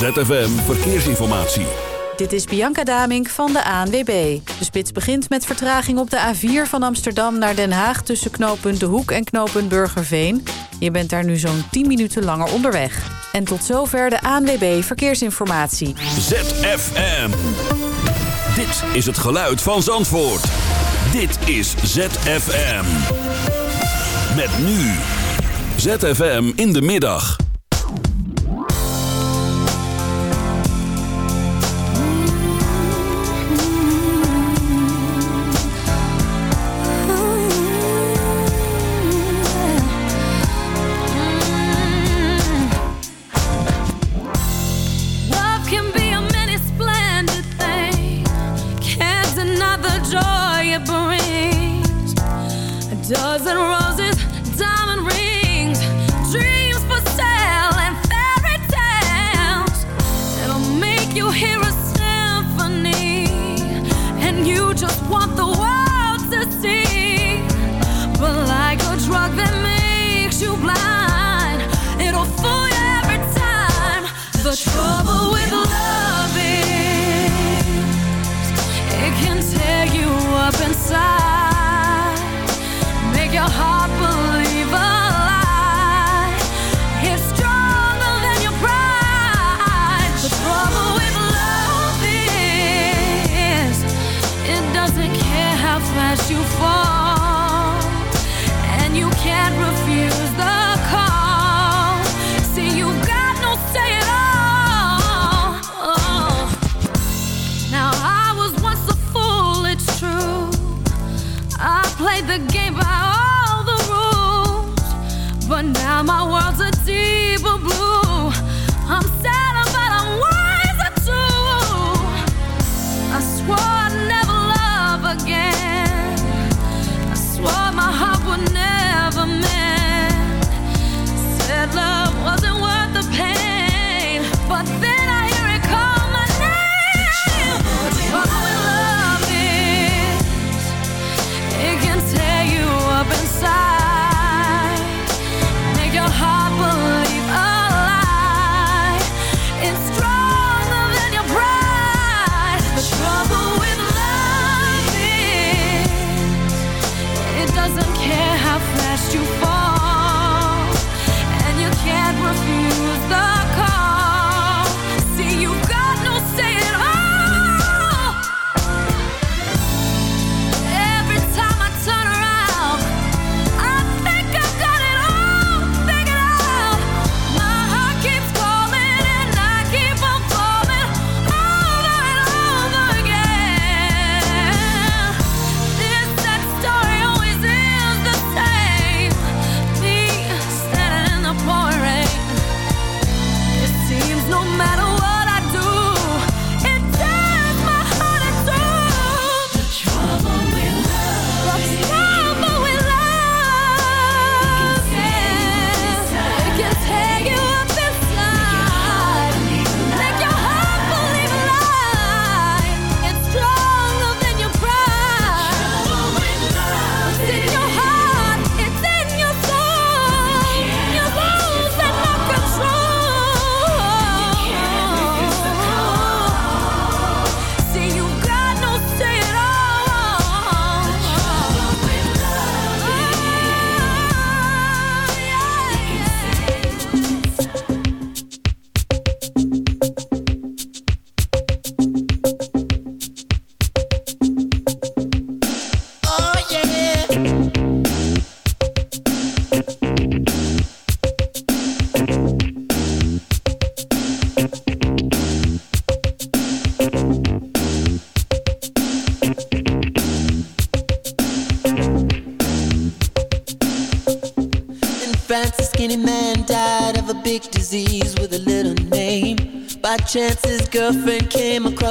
ZFM Verkeersinformatie. Dit is Bianca Damink van de ANWB. De spits begint met vertraging op de A4 van Amsterdam naar Den Haag... tussen knooppunt De Hoek en knooppunt Burgerveen. Je bent daar nu zo'n 10 minuten langer onderweg. En tot zover de ANWB Verkeersinformatie. ZFM. Dit is het geluid van Zandvoort. Dit is ZFM. Met nu. ZFM in de middag. game by all the rules. But now my world's a deeper blue.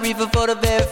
Reefer for the very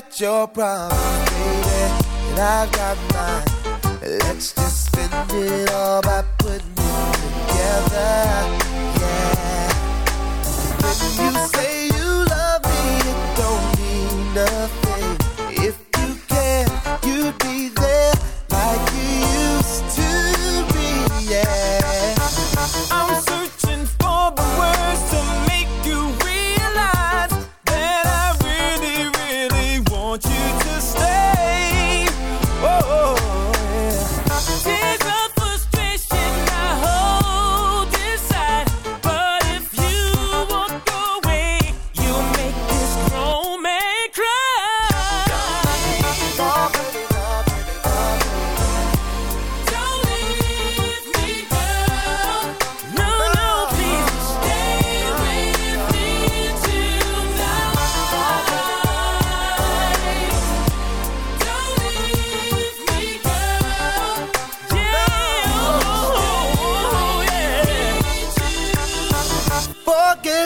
got your problem, baby, and I've got mine. Let's just spend it all by putting it together, yeah. When you say you love me, it don't mean nothing.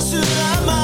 should I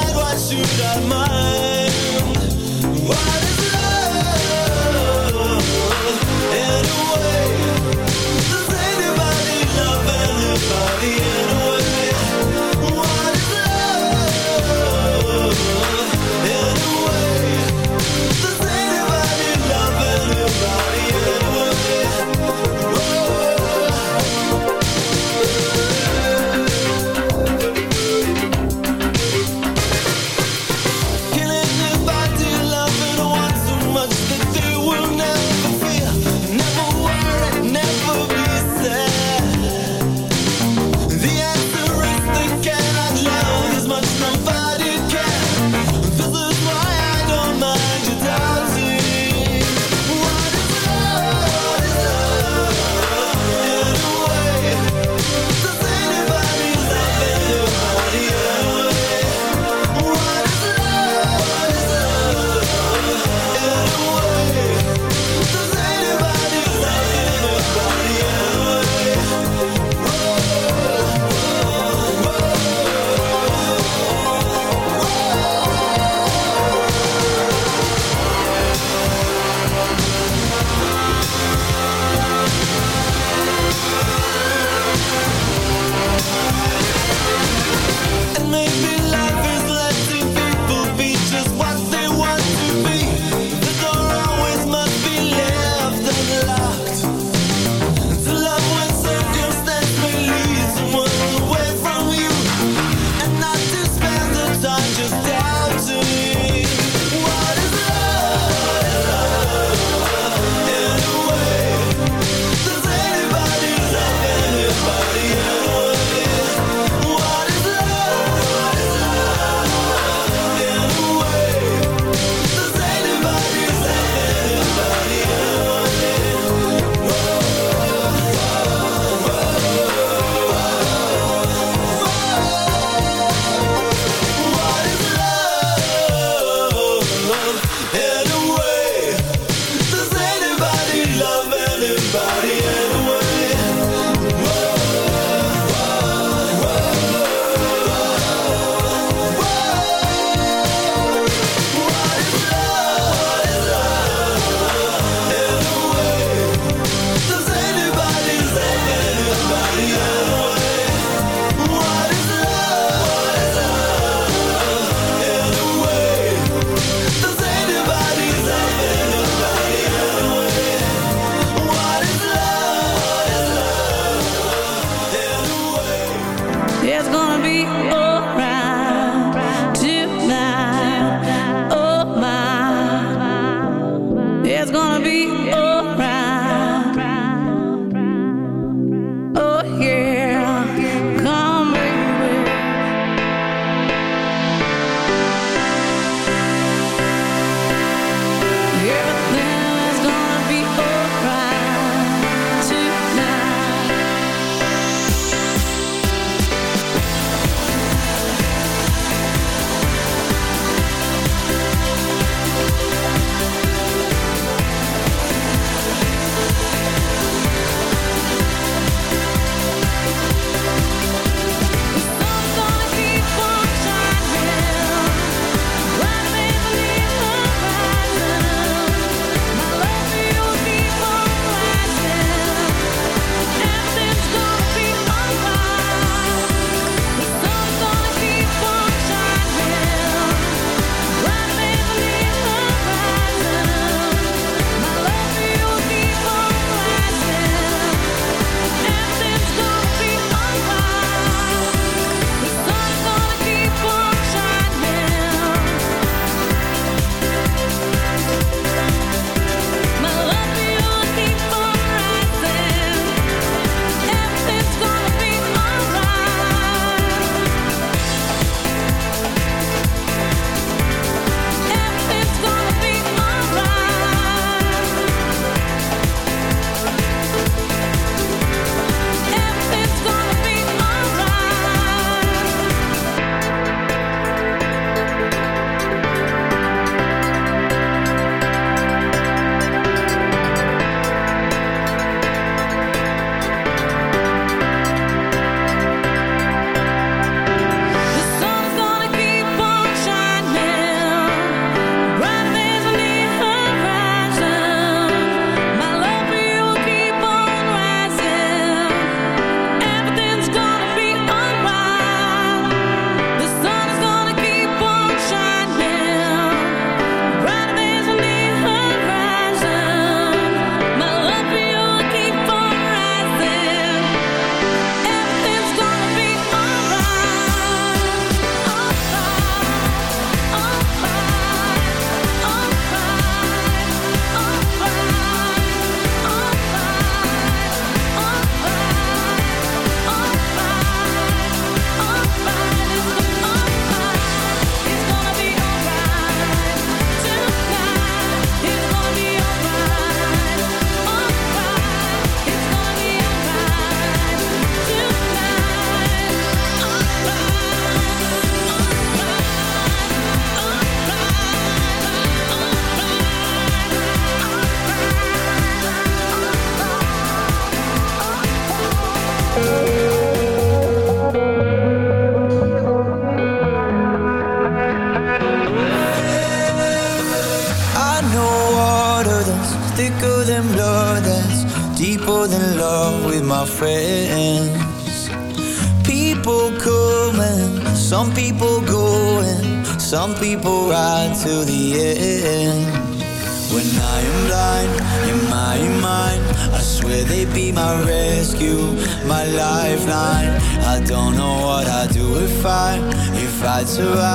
if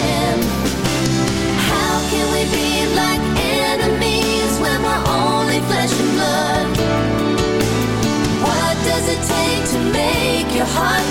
Your heart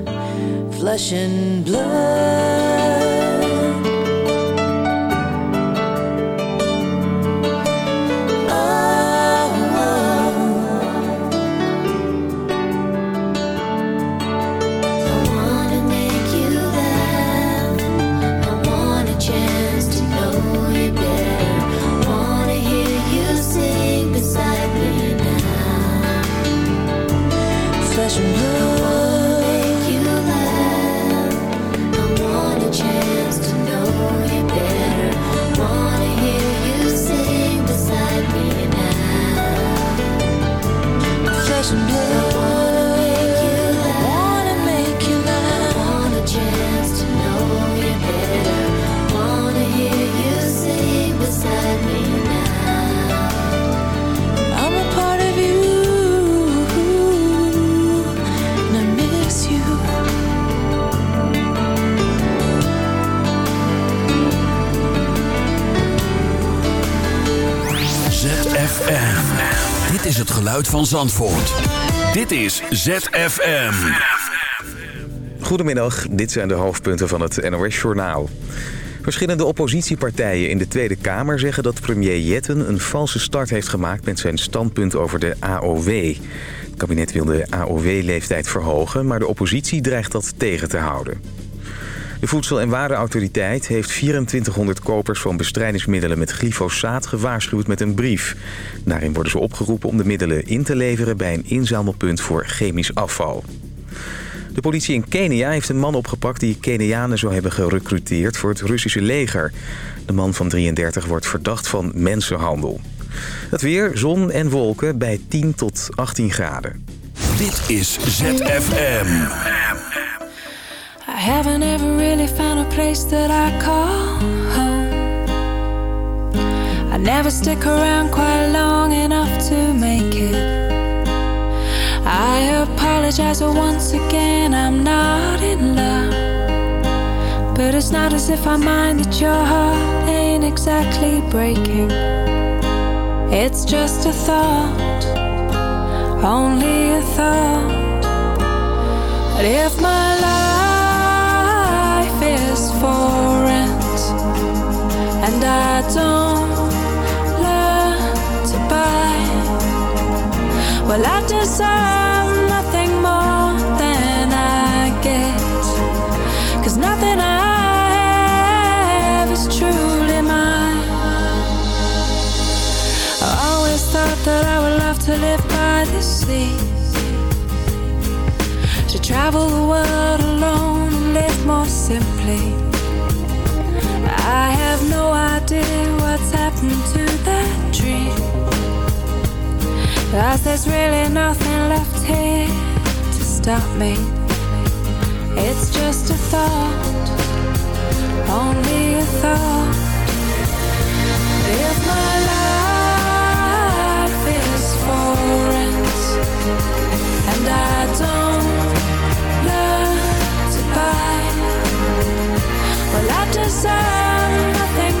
flesh and blood. Van Zandvoort. Dit is ZFM. Goedemiddag, dit zijn de hoofdpunten van het NOS-journaal. Verschillende oppositiepartijen in de Tweede Kamer zeggen dat premier Jetten een valse start heeft gemaakt met zijn standpunt over de AOW. Het kabinet wil de AOW-leeftijd verhogen, maar de oppositie dreigt dat tegen te houden. De Voedsel- en Warenautoriteit heeft 2400 kopers van bestrijdingsmiddelen met glyfosaat gewaarschuwd met een brief. Daarin worden ze opgeroepen om de middelen in te leveren bij een inzamelpunt voor chemisch afval. De politie in Kenia heeft een man opgepakt die Kenianen zou hebben gerecruiteerd voor het Russische leger. De man van 33 wordt verdacht van mensenhandel. Het weer, zon en wolken bij 10 tot 18 graden. Dit is ZFM. I haven't ever really found a place that I call home. I never stick around quite long enough to make it. I apologize, once again, I'm not in love. But it's not as if I mind that your heart ain't exactly breaking. It's just a thought, only a thought. But if my life and I don't learn to buy, well, I deserve nothing more than I get. Cause nothing I have is truly mine. I always thought that I would love to live by the sea. To travel the world alone and live more simply. Have no idea what's happened to that dream. Cause there's really nothing left here to stop me. It's just a thought, only a thought. If my life is for rent and I don't well, nothing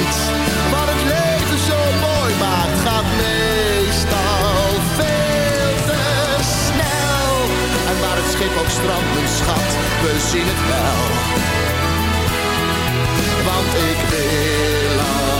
Want wat het leven zo mooi maakt, gaat meestal veel te snel. En waar het schip ook strandt, mijn schat, we zien het wel. Want ik wil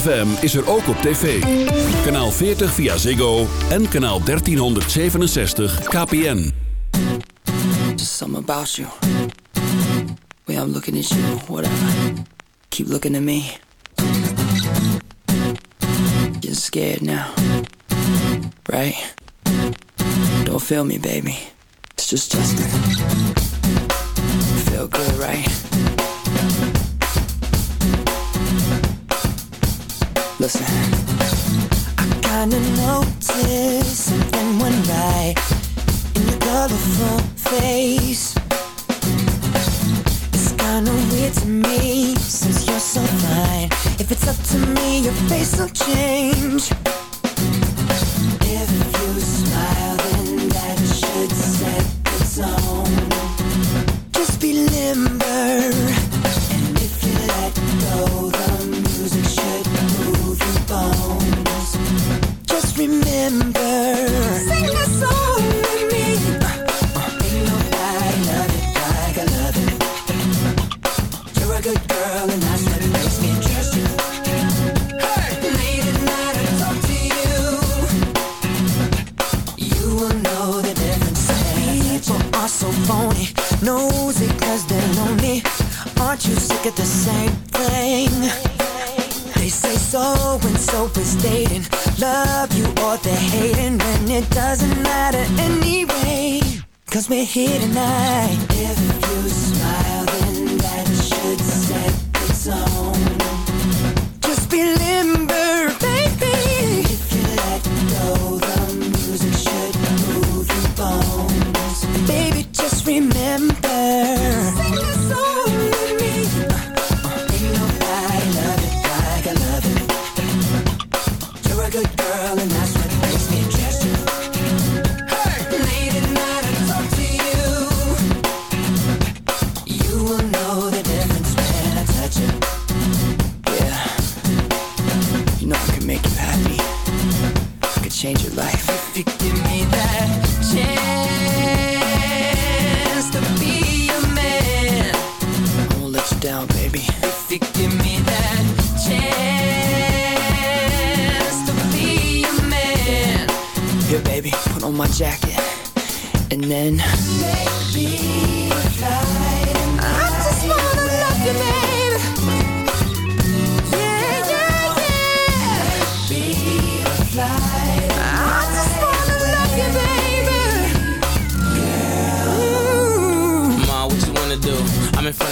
FM is er ook op tv. Kanaal 40 via Ziggo en kanaal 1367 KPN. Just something about you. Way I'm looking at you, whatever. Keep looking at me. You're scared now. Right? Don't feel me, baby. It's just just Feel good, right? Do?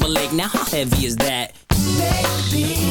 Timberlake. Now how heavy is that? I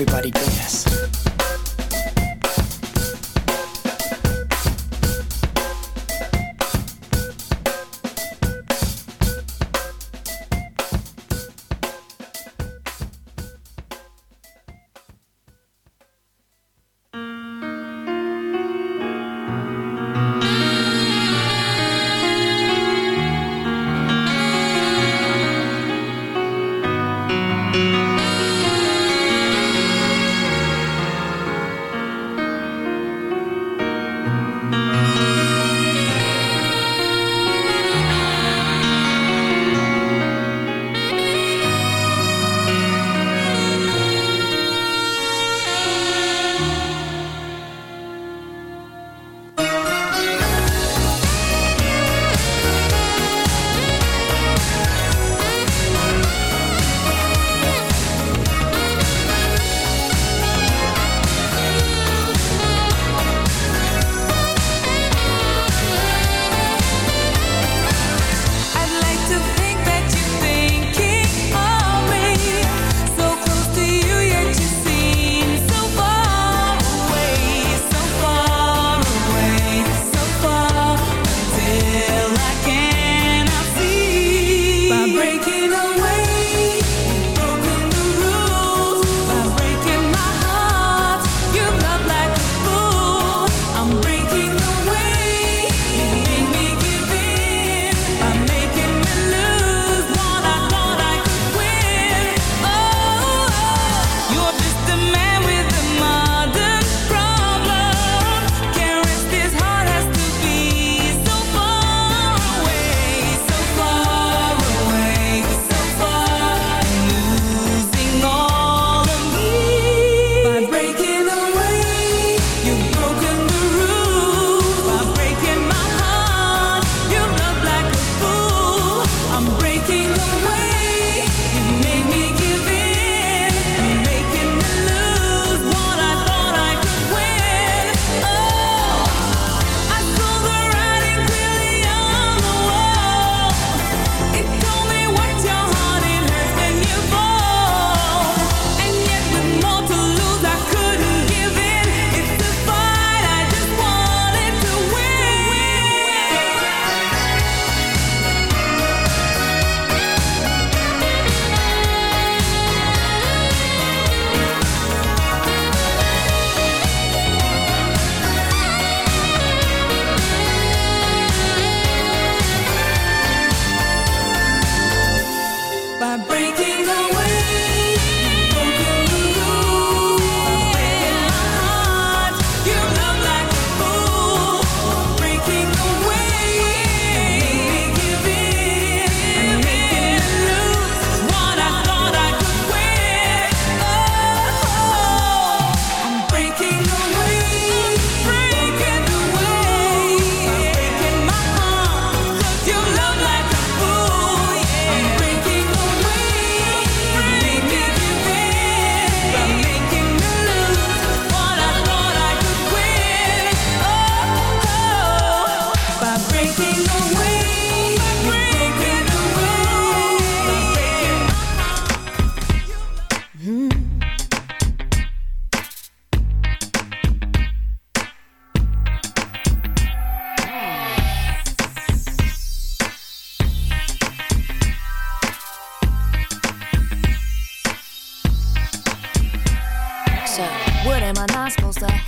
Everybody dance.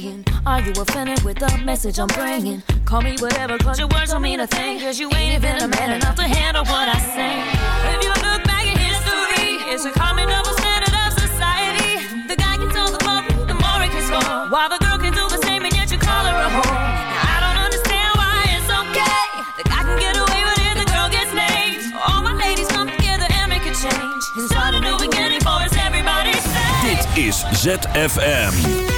saying? Are you offended with the message I'm bringing? Call me whatever, cause your words don't mean a thing. Cause you ain't even a man enough to handle what I say. If you look back at history, it's a common double standard of society. The guy can tell the more, the more he can score. While the girl can do the same and yet you call her a whore. I don't understand why it's okay. The guy can get away it, the girl gets named. All my ladies come together and make a change. A for us, everybody is ZFM.